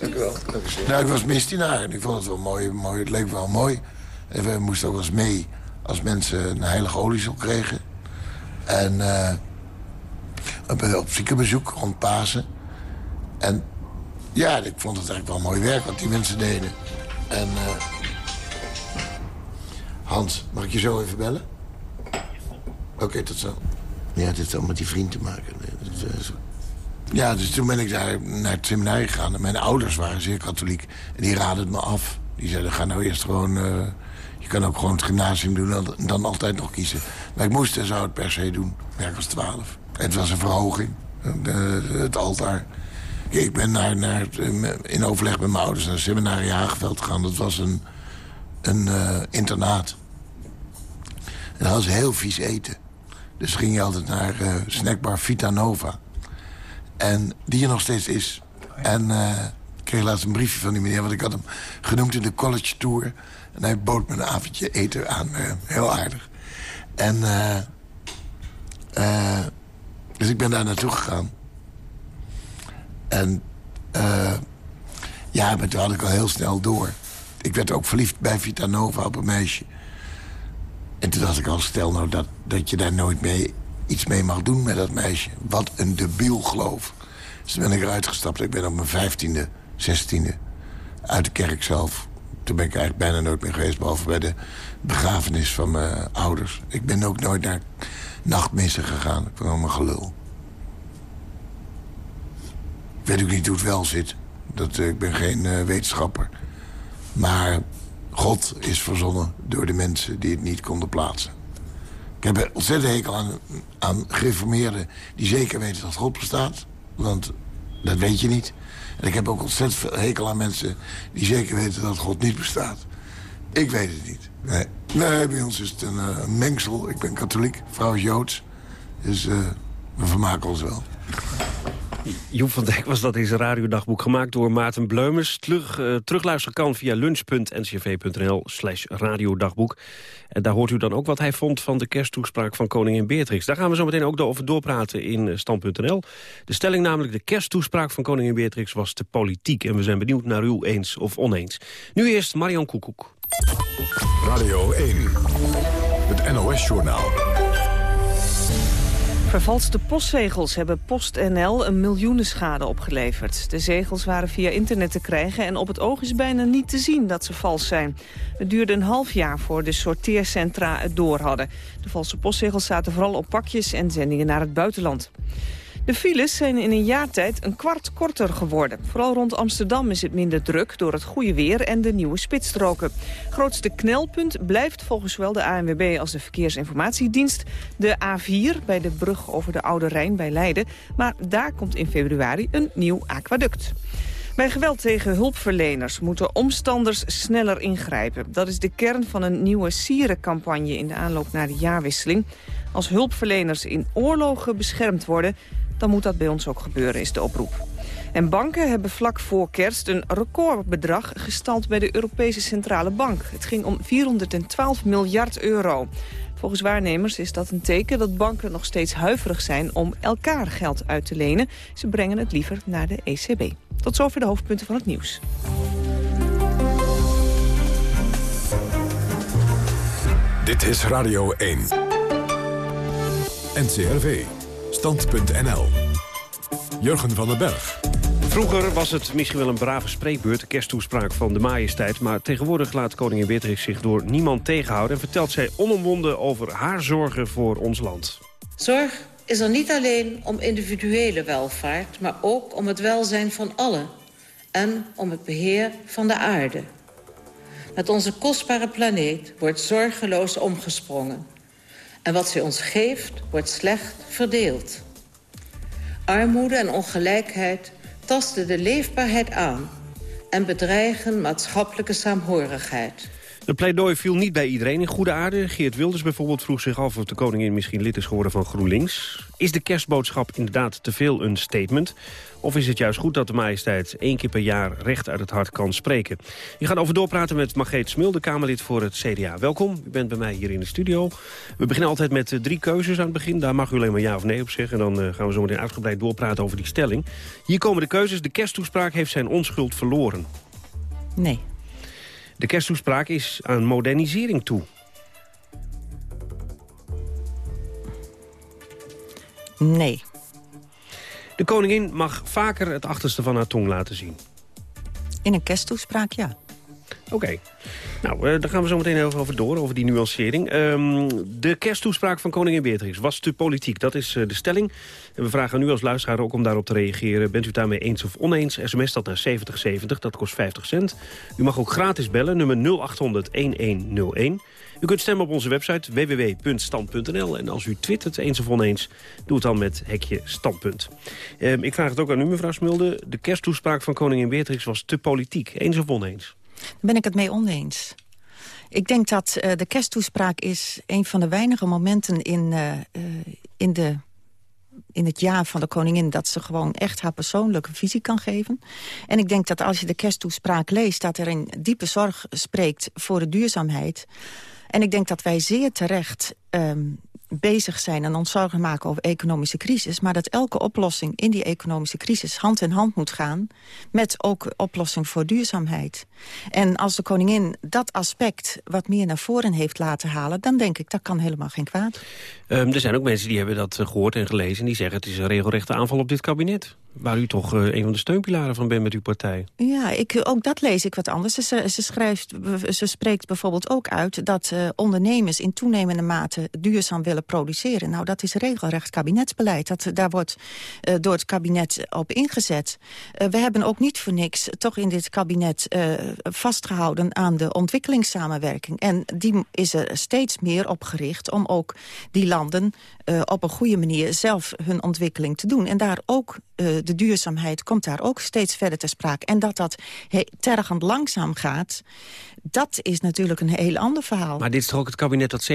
Dank u wel. Nou, ik was misdienaar en ik vond het wel mooi. mooi het leek wel mooi. En we moesten ook wel eens mee als mensen een heilige oliesel kregen. En uh, op, op ziekenbezoek rond Pasen. En ja, ik vond het eigenlijk wel mooi werk wat die mensen deden. En Hans, mag ik je zo even bellen? Oké, okay, tot zo. Ja, dit heeft allemaal met die vriend te maken. Ja, dus toen ben ik daar naar het seminarie gegaan. En mijn ouders waren zeer katholiek. En die raadden het me af. Die zeiden, ga nou eerst gewoon... Uh, je kan ook gewoon het gymnasium doen en dan altijd nog kiezen. Maar ik moest en zou het per se doen. Ik was twaalf. Het was een verhoging. De, het altaar. Ik ben naar, naar, in overleg met mijn ouders naar het seminarie Haagveld gegaan. Dat was een, een internaat. En dat was heel vies eten. Dus ging je altijd naar uh, snackbar Vita Nova. En die er nog steeds is. En uh, ik kreeg laatst een briefje van die meneer... want ik had hem genoemd in de college tour. En hij bood me een avondje eten aan. Uh, heel aardig. En... dus ik ben daar naartoe gegaan. En... ja, maar toen had ik al heel snel door. Ik werd ook verliefd bij Vita Nova op een meisje... En toen dacht ik al, stel nou dat, dat je daar nooit mee iets mee mag doen met dat meisje. Wat een debiel geloof. Dus toen ben ik eruit gestapt. Ik ben op mijn vijftiende, zestiende uit de kerk zelf. Toen ben ik eigenlijk bijna nooit meer geweest... behalve bij de begrafenis van mijn ouders. Ik ben ook nooit naar nachtmissen gegaan. Ik ben allemaal gelul. Ik weet ook niet hoe het wel zit. Dat, ik ben geen uh, wetenschapper. Maar God is verzonnen door de mensen die het niet konden plaatsen. Ik heb een ontzettend hekel aan, aan gereformeerden die zeker weten dat God bestaat. Want dat weet je niet. En ik heb ook ontzettend veel hekel aan mensen die zeker weten dat God niet bestaat. Ik weet het niet. Nee, nee bij ons is het een uh, mengsel. Ik ben katholiek, vrouw is Joods. Dus uh, we vermaken ons wel. Joep van Dijk was dat in zijn radiodagboek gemaakt door Maarten Bleumers. Terug, uh, terugluisteren kan via lunch.ncv.nl slash radiodagboek. En daar hoort u dan ook wat hij vond van de kersttoespraak van koningin Beatrix. Daar gaan we zo meteen ook over doorpraten in uh, stand.nl. De stelling namelijk, de kersttoespraak van koningin Beatrix was te politiek. En we zijn benieuwd naar u eens of oneens. Nu eerst Marion Koekoek. Radio 1, het NOS-journaal. Vervalste postzegels hebben PostNL een miljoenenschade opgeleverd. De zegels waren via internet te krijgen en op het oog is bijna niet te zien dat ze vals zijn. Het duurde een half jaar voor de sorteercentra het door hadden. De valse postzegels zaten vooral op pakjes en zendingen naar het buitenland. De files zijn in een jaar tijd een kwart korter geworden. Vooral rond Amsterdam is het minder druk door het goede weer en de nieuwe spitsstroken. Grootste knelpunt blijft volgens zowel de ANWB als de Verkeersinformatiedienst de A4 bij de brug over de Oude Rijn bij Leiden. Maar daar komt in februari een nieuw aquaduct. Bij geweld tegen hulpverleners moeten omstanders sneller ingrijpen. Dat is de kern van een nieuwe sierencampagne in de aanloop naar de jaarwisseling. Als hulpverleners in oorlogen beschermd worden dan moet dat bij ons ook gebeuren, is de oproep. En banken hebben vlak voor kerst een recordbedrag gestald bij de Europese Centrale Bank. Het ging om 412 miljard euro. Volgens waarnemers is dat een teken dat banken nog steeds huiverig zijn om elkaar geld uit te lenen. Ze brengen het liever naar de ECB. Tot zover de hoofdpunten van het nieuws. Dit is Radio 1. NCRV. Stand.nl. Jurgen van den Berg. Vroeger was het misschien wel een brave spreekbeurt, de kersttoespraak van de majesteit. Maar tegenwoordig laat koningin Beatrix zich door niemand tegenhouden... en vertelt zij onomwonden over haar zorgen voor ons land. Zorg is er niet alleen om individuele welvaart... maar ook om het welzijn van allen en om het beheer van de aarde. Met onze kostbare planeet wordt zorgeloos omgesprongen. En wat zij ons geeft, wordt slecht verdeeld. Armoede en ongelijkheid tasten de leefbaarheid aan... en bedreigen maatschappelijke saamhorigheid. Het pleidooi viel niet bij iedereen in goede aarde. Geert Wilders bijvoorbeeld vroeg zich af of de koningin misschien lid is geworden van GroenLinks. Is de kerstboodschap inderdaad te veel een statement? Of is het juist goed dat de majesteit één keer per jaar recht uit het hart kan spreken? Je gaat over doorpraten met Margreet Smil, de Kamerlid voor het CDA. Welkom, u bent bij mij hier in de studio. We beginnen altijd met eh, drie keuzes aan het begin. Daar mag u alleen maar ja of nee op zeggen. En dan eh, gaan we zo meteen uitgebreid doorpraten over die stelling. Hier komen de keuzes. De kersttoespraak heeft zijn onschuld verloren. Nee. De kersttoespraak is aan modernisering toe. Nee. De koningin mag vaker het achterste van haar tong laten zien. In een kersttoespraak, ja. Oké. Nou, uh, daar gaan we zo meteen heel over door, over die nuancering. Um, de kersttoespraak van koningin Beatrix was te politiek. Dat is uh, de stelling. En we vragen nu als luisteraar ook om daarop te reageren. Bent u daarmee eens of oneens? SMS dat naar 7070, dat kost 50 cent. U mag ook gratis bellen, nummer 0800-1101. U kunt stemmen op onze website www.stand.nl. En als u twittert eens of oneens, doe het dan met hekje standpunt. Um, ik vraag het ook aan u, mevrouw Smulde. De kersttoespraak van koningin Beatrix was te politiek. Eens of oneens? Daar ben ik het mee oneens. Ik denk dat uh, de kersttoespraak is een van de weinige momenten in, uh, uh, in, de, in het jaar van de koningin... dat ze gewoon echt haar persoonlijke visie kan geven. En ik denk dat als je de kersttoespraak leest... dat er een diepe zorg spreekt voor de duurzaamheid. En ik denk dat wij zeer terecht um, bezig zijn en ons zorgen maken over economische crisis... maar dat elke oplossing in die economische crisis hand in hand moet gaan... met ook oplossing voor duurzaamheid. En als de koningin dat aspect wat meer naar voren heeft laten halen... dan denk ik, dat kan helemaal geen kwaad. Um, er zijn ook mensen die hebben dat eh, gehoord en gelezen... en die zeggen het is een regelrechte aanval op dit kabinet. Waar u toch uh, een van de steunpilaren van bent met uw partij. Ja, ik, ook dat lees ik wat anders. Ze, ze, schrijft, ze spreekt bijvoorbeeld ook uit dat uh, ondernemers in toenemende mate duurzaam willen produceren. Nou, dat is regelrecht kabinetsbeleid. Dat, daar wordt uh, door het kabinet op ingezet. we hebben ook niet voor niks toch in dit kabinet vastgehouden aan de ontwikkelingssamenwerking. En die is er steeds meer op gericht om ook die landen op een goede manier zelf hun ontwikkeling te doen. En daar ook de duurzaamheid komt daar ook steeds verder ter sprake. En dat dat tergend langzaam gaat, dat is natuurlijk een heel ander verhaal. Maar dit is toch ook het kabinet dat 70%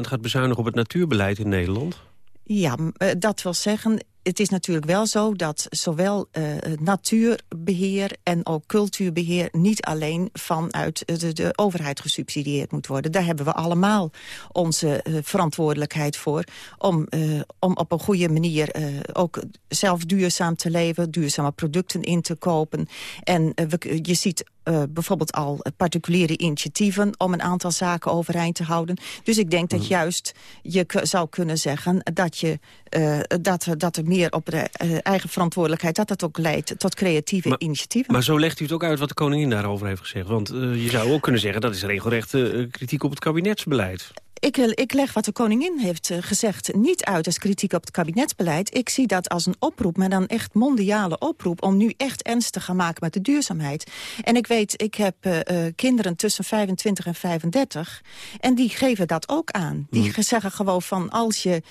gaat bezuinigen op het natuurbeleid in Nederland? Ja, dat wil zeggen, het is natuurlijk wel zo dat zowel uh, natuurbeheer en ook cultuurbeheer... niet alleen vanuit de, de, overheid gesubsidieerd moet worden. Daar hebben we allemaal onze uh, verantwoordelijkheid voor... om, uh, om op een goede manier ook zelf duurzaam te leven... duurzame producten in te kopen. En we, je ziet uh, bijvoorbeeld al particuliere initiatieven... om een aantal zaken overeind te houden. Dus ik denk dat mm. juist je zou kunnen zeggen... dat, je, uh, dat, dat er meer op de uh, eigen verantwoordelijkheid... dat dat ook leidt tot creatieve maar, initiatieven. Maar zo legt u het ook uit wat de koningin daarover heeft gezegd. Want je zou ook kunnen zeggen... dat is regelrecht kritiek op het kabinetsbeleid. Ik, ik, leg wat de koningin heeft uh, gezegd niet uit als kritiek op het kabinetsbeleid. Ik zie dat als een oproep, maar dan echt mondiale oproep... om nu echt ernst te gaan maken met de duurzaamheid. En ik weet, ik heb uh, uh, kinderen tussen 25 en 35... en die geven dat ook aan. Die mm. zeggen gewoon van, als, je,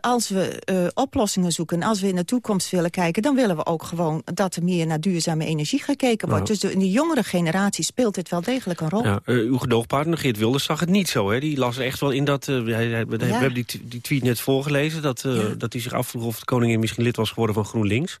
als we oplossingen zoeken... als we in de toekomst willen kijken... dan willen we ook gewoon dat er meer naar duurzame energie gekeken wordt. Nou. Dus in de jongere generatie speelt dit wel degelijk een rol. Ja, uw gedoogpartner Geert Wilders zag het niet zo, hè? Die las echt wel in dat... Uh, we, ja. hebben die, die, tweet net voorgelezen... Dat, uh, ja. dat hij zich afvroeg of de koningin misschien lid was geworden van GroenLinks.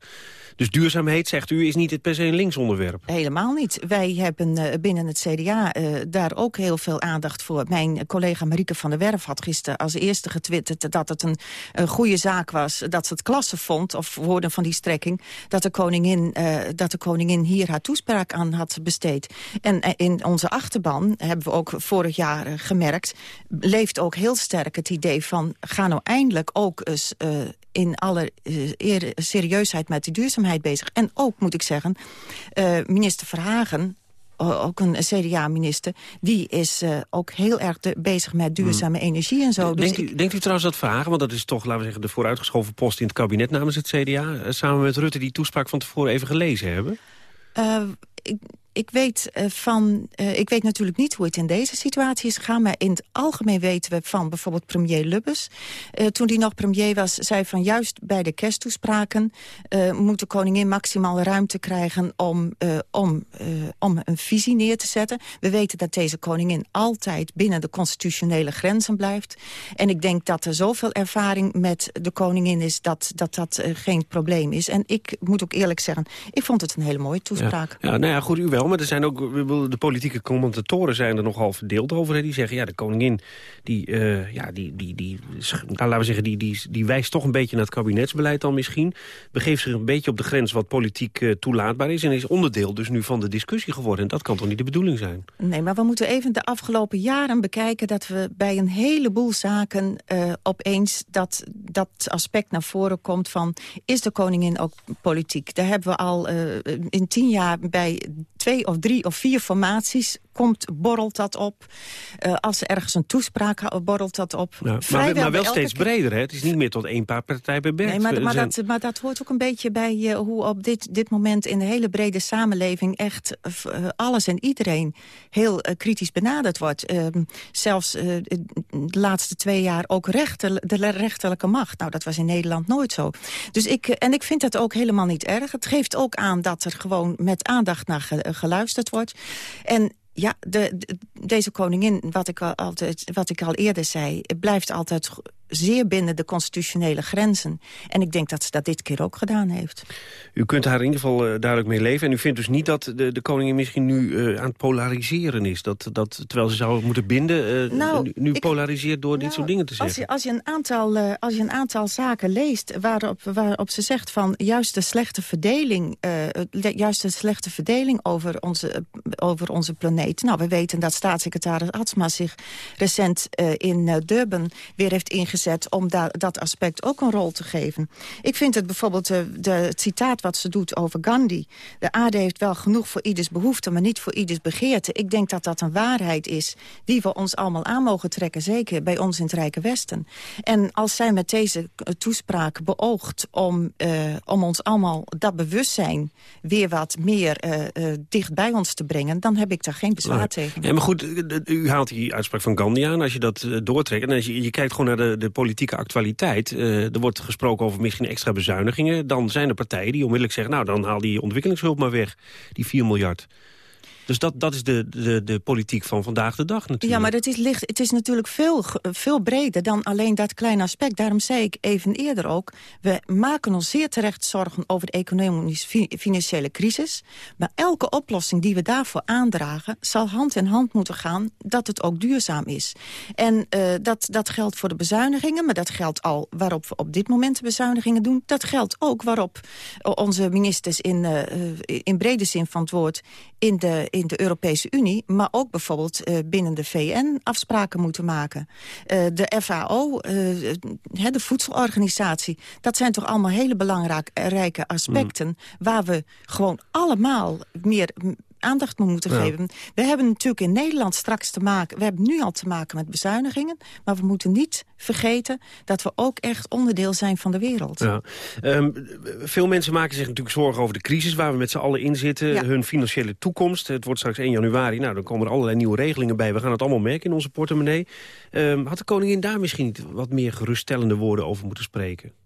Dus duurzaamheid, zegt u, is niet per se een linksonderwerp? Helemaal niet. Wij hebben uh, binnen het CDA uh, daar ook heel veel aandacht voor. Mijn collega Marieke van der Werf had gisteren als eerste getwitterd... dat het een, een goede zaak was, dat ze het klasse vond... of woorden van die strekking, dat de koningin, uh, dat de koningin hier haar toespraak aan had besteed. En in onze achterban hebben we ook vorig jaar gemerkt... leeft ook heel sterk het idee van... ga nou eindelijk ook eens in alle uh, serieusheid met die duurzaamheid bezig. En ook, moet ik zeggen, uh, minister Verhagen ook een CDA-minister... die is uh, ook heel erg de, bezig met duurzame hmm. energie en zo. Dus denkt, u, denkt u trouwens dat Vragen, want dat is toch, laten we zeggen... de vooruitgeschoven post in het kabinet namens het CDA... samen met Rutte die toespraak van tevoren even gelezen hebben? Uh, ik, ik weet, uh, van, uh, ik weet natuurlijk niet hoe het in deze situatie is gegaan... maar in het algemeen weten we van bijvoorbeeld premier Lubbers... Uh, toen hij nog premier was, zei van juist bij de kersttoespraken... moet de koningin maximaal ruimte krijgen om, om, om een visie neer te zetten. We weten dat deze koningin altijd binnen de constitutionele grenzen blijft. En ik denk dat er zoveel ervaring met de koningin is... dat dat, dat geen probleem is. En ik moet ook eerlijk zeggen, ik vond het een hele mooie toespraak. Ja, ja nou ja, goed, u wel maar er zijn ook, de politieke commentatoren zijn er nogal verdeeld over. Die zeggen, ja, de koningin, die, uh, ja, die, die, die, nou, laten we zeggen, die, die, die wijst toch een beetje naar het kabinetsbeleid dan misschien. Begeeft zich een beetje op de grens wat politiek uh, toelaatbaar is. En is onderdeel dus nu van de discussie geworden. En dat kan toch niet de bedoeling zijn? Nee, maar we moeten even de afgelopen jaren bekijken... dat we bij een heleboel zaken uh, opeens dat, dat aspect naar voren komt van... is de koningin ook politiek? Daar hebben we al in tien jaar bij twee twee of drie of vier formaties komt, borrelt dat op. Uh, als er ergens een toespraak borrelt dat op. Maar, maar, wel steeds breder, hè? Het is niet meer tot één paar partij beperkt. Nee, maar, maar, dat, maar dat hoort ook een beetje bij uh, hoe op dit, dit moment... in de hele brede samenleving echt uh, alles en iedereen heel kritisch benaderd wordt. Ehm, zelfs de laatste twee jaar ook rechter, de rechterlijke macht. Nou, dat was in Nederland nooit zo. Dus ik, en ik vind dat ook helemaal niet erg. Het geeft ook aan dat er gewoon met aandacht naar geluisterd wordt. En ja, de, deze koningin, wat ik, al, altijd, wat ik al eerder zei... blijft altijd zeer binnen de constitutionele grenzen. En ik denk dat ze dat dit keer ook gedaan heeft. U kunt daar in ieder geval uh, duidelijk mee leven. En u vindt dus niet dat de, de koningin misschien nu uh, aan het polariseren is? Dat, dat, terwijl ze zou moeten binden, uh, nou, nu, polariseert door dit nou, soort dingen te zeggen? Als je, als je, een, aantal, als je een aantal zaken leest waarop, waarop ze zegt van... juist de slechte verdeling, juist de slechte verdeling over onze, over onze planeet. Nou, we weten dat staatssecretaris Atsma zich recent in Durban weer heeft ingezet om dat aspect ook een rol te geven. Ik vind het bijvoorbeeld de, de, het citaat wat ze doet over Gandhi. De aarde heeft wel genoeg voor ieders behoefte, maar niet voor ieders begeerte. Ik denk dat dat een waarheid is die we ons allemaal aan mogen trekken. Zeker bij ons in het Rijke Westen. En als zij met deze toespraak beoogt om, uh, om ons allemaal dat bewustzijn weer wat meer uh, uh, dicht bij ons te brengen, dan heb ik daar geen bezwaar tegen. Ja, maar goed, u haalt die uitspraak van Gandhi aan. Als je dat doortrekt en als je, je kijkt gewoon naar de, de politieke actualiteit. Uh, er wordt gesproken over misschien extra bezuinigingen. Dan zijn er partijen die onmiddellijk zeggen... nou, dan haal die ontwikkelingshulp maar weg, die 4 miljard. Dus dat, dat is de, de, de politiek van vandaag de dag natuurlijk. Ja, maar het is, licht, het is natuurlijk veel, veel breder dan alleen dat kleine aspect. Daarom zei ik even eerder ook... we maken ons zeer terecht zorgen over de economisch-financiële crisis. Maar elke oplossing die we daarvoor aandragen... zal hand in hand moeten gaan dat het ook duurzaam is. En uh, dat, dat geldt voor de bezuinigingen... maar dat geldt al waarop we op dit moment de bezuinigingen doen. Dat geldt ook waarop onze ministers in, uh, in brede zin van het woord... in de in de Europese Unie... maar ook bijvoorbeeld uh, binnen de VN afspraken moeten maken. Uh, de FAO, eh, de voedselorganisatie... dat zijn toch allemaal hele belangrijke aspecten... Mm. waar we gewoon allemaal meer aandacht moeten geven. We hebben natuurlijk in Nederland straks te maken... we hebben nu al te maken met bezuinigingen... maar we moeten niet vergeten dat we ook echt onderdeel zijn van de wereld. Ja. Um, veel mensen maken zich natuurlijk zorgen over de crisis... waar we met z'n allen in zitten, hun financiële toekomst. Het wordt straks 1 januari, nou, dan komen er allerlei nieuwe regelingen bij. We gaan het allemaal merken in onze portemonnee. Um, had de koningin daar misschien niet wat meer geruststellende woorden over moeten spreken?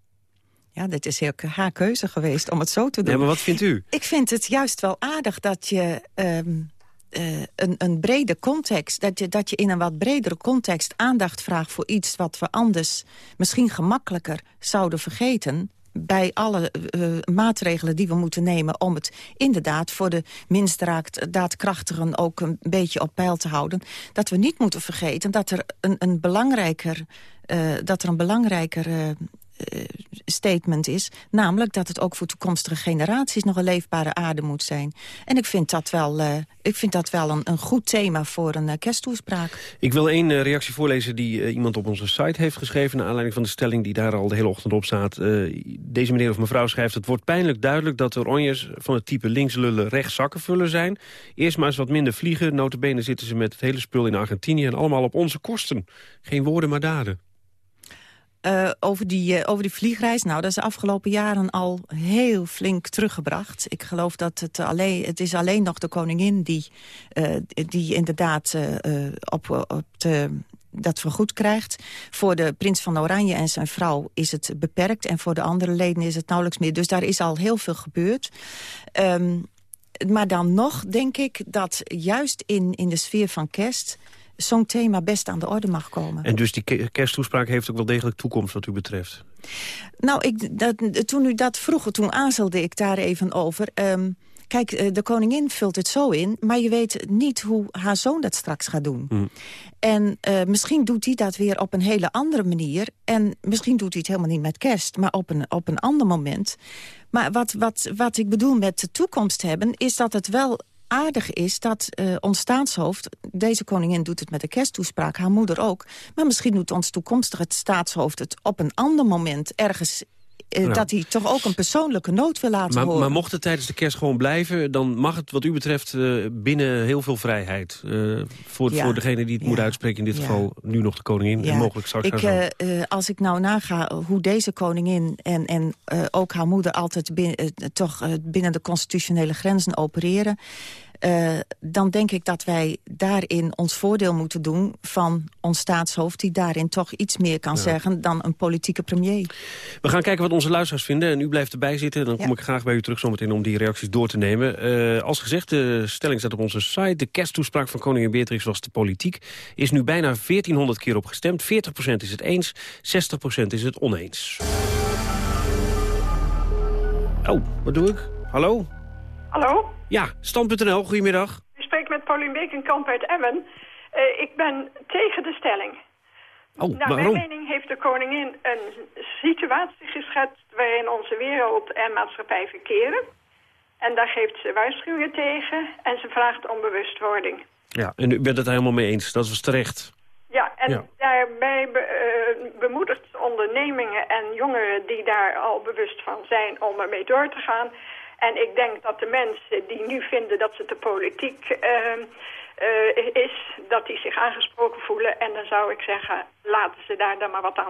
Ja, dit is heel haar keuze geweest om het zo te doen. Ja, maar wat vindt u? Ik vind het juist wel aardig dat je... Um, uh, een, een brede context, dat je, dat je in een wat bredere context aandacht vraagt voor iets wat we anders misschien gemakkelijker zouden vergeten bij alle uh, maatregelen die we moeten nemen... om het inderdaad voor de minst daadkrachtigen ook een beetje op peil te houden... dat we niet moeten vergeten dat er een, een belangrijker, uh, dat er een belangrijker eh, statement is. Namelijk dat het ook voor toekomstige generaties nog een leefbare aarde moet zijn. En ik vind dat wel, uh, ik vind dat wel een, een goed thema voor een uh, kersttoespraak. Ik wil één reactie voorlezen die iemand op onze site heeft geschreven... naar aanleiding van de stelling die daar al de hele ochtend op staat. deze meneer of mevrouw schrijft... het wordt pijnlijk duidelijk dat de oranjes van het type links lullen rechts zakken vullen zijn. Eerst maar eens wat minder vliegen. Notabene zitten ze met het hele spul in Argentinië... en allemaal op onze kosten. Geen woorden maar daden. Uh, over, die, uh, over die vliegreis, nou, dat is de afgelopen jaren al heel flink teruggebracht. Ik geloof dat het alleen, het is alleen nog de koningin die, uh, die inderdaad op, op de, dat vergoed krijgt. Voor de prins van Oranje en zijn vrouw is het beperkt... en voor de andere leden is het nauwelijks meer. Dus daar is al heel veel gebeurd. Um, maar dan nog denk ik dat juist in, in de sfeer van kerst zo'n thema best aan de orde mag komen. En dus die kersttoespraak heeft ook wel degelijk toekomst wat u betreft? Nou, ik, dat, toen u dat vroeg, toen aarzelde ik daar even over... Um, Kijk, eh, de koningin vult het zo in, maar je weet niet hoe haar zoon dat straks gaat doen. Mm. En uh, misschien doet hij dat weer op een hele andere manier. En misschien doet hij het helemaal niet met kerst, maar op een, op een ander moment. Maar wat, wat, wat ik bedoel met de toekomst hebben, is dat het wel aardig is dat uh, ons staatshoofd... deze koningin doet het met de kersttoespraak, haar moeder ook... maar misschien doet ons toekomstige staatshoofd het op een ander moment... ergens uh, dat hij toch ook een persoonlijke nood wil laten maar, horen. Maar mocht het tijdens de kerst gewoon blijven... dan mag het wat u betreft uh, binnen heel veel vrijheid. Uh, voor, ja. voor degene die het ja. moet uitspreken, in dit geval nu nog de koningin... en mogelijk straks ik, Als ik nou naga hoe deze koningin en, en ook haar moeder... altijd binnen, toch binnen de constitutionele grenzen opereren... Uh, dan denk ik dat wij daarin ons voordeel moeten doen... van ons staatshoofd die daarin toch iets meer kan ja. zeggen... dan een politieke premier. We gaan kijken wat onze luisteraars vinden. En u blijft erbij zitten. Dan kom ja. ik graag bij u terug zometeen om die reacties door te nemen. Uh, als gezegd, de stelling staat op onze site. De kersttoespraak van koningin Beatrix was de politiek. Is nu bijna 1400 keer opgestemd. 40% is het eens, 60% is het oneens. Oh, wat doe ik? Hallo? Hallo? Ja, stand.nl, goedemiddag. U spreekt met Paulien Bekenkamp uit Emmen. Uh, ik ben tegen de stelling. Oh, Naar waarom? mijn mening heeft de koningin een situatie geschetst... waarin onze wereld en maatschappij verkeren. En daar geeft ze waarschuwingen tegen en ze vraagt om bewustwording. Ja, en u bent het helemaal mee eens. Dat was terecht. Ja, en ja. daarbij be, uh, bemoedigt ondernemingen en jongeren die daar al bewust van zijn om ermee door te gaan... En ik denk dat de mensen die nu vinden dat ze te politiek uh, uh, is, dat die zich aangesproken voelen. En dan zou ik zeggen, laten ze daar dan maar wat aan